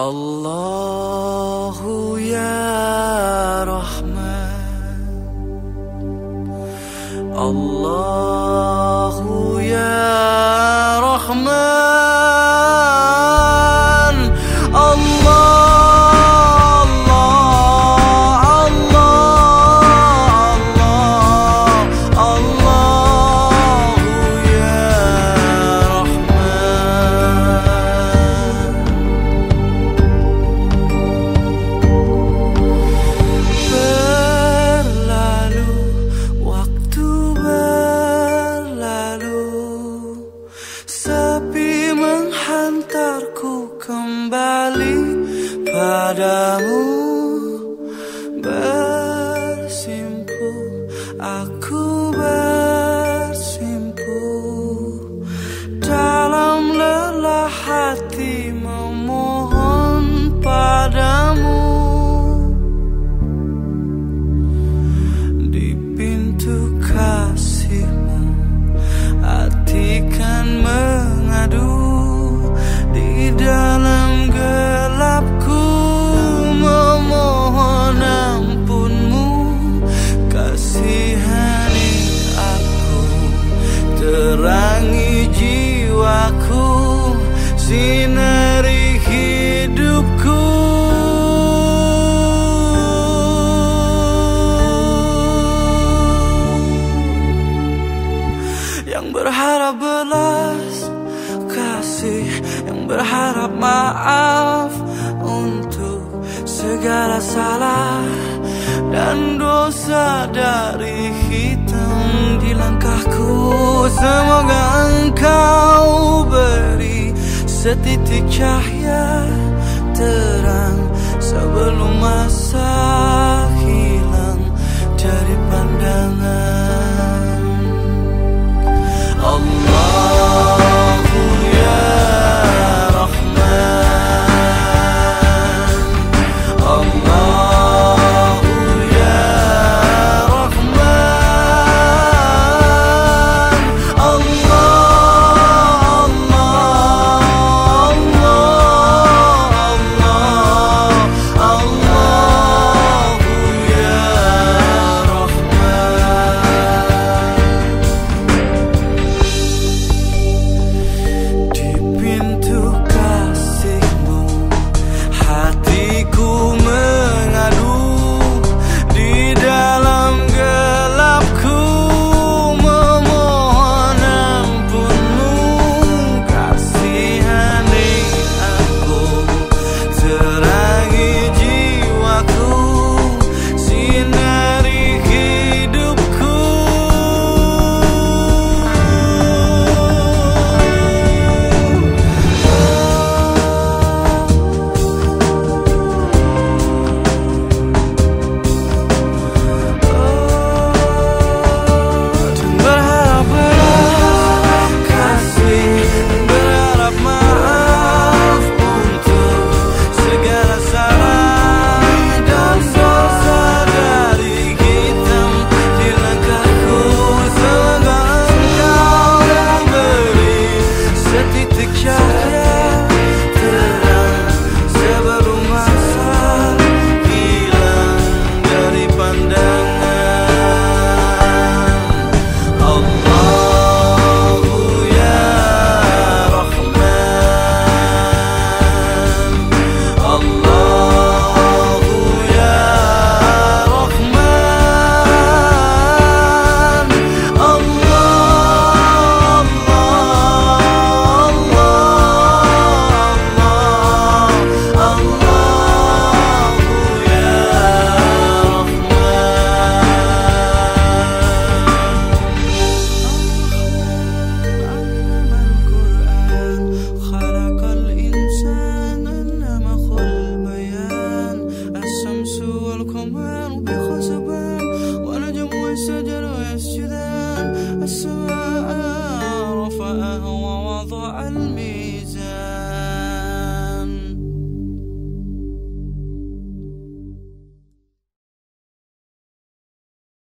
Allah. hati memohon padamu. Di pintu kasihmu Hati kan mengadu. Di dalam berharap maaf untuk segala salah dan dosa dari hitam di langkahku. Semoga engkau beri setitik cahaya terang sebelum masa. زمان بخسبان ونجم والشجر يسجدان السماء رفعه ووضع الميزان.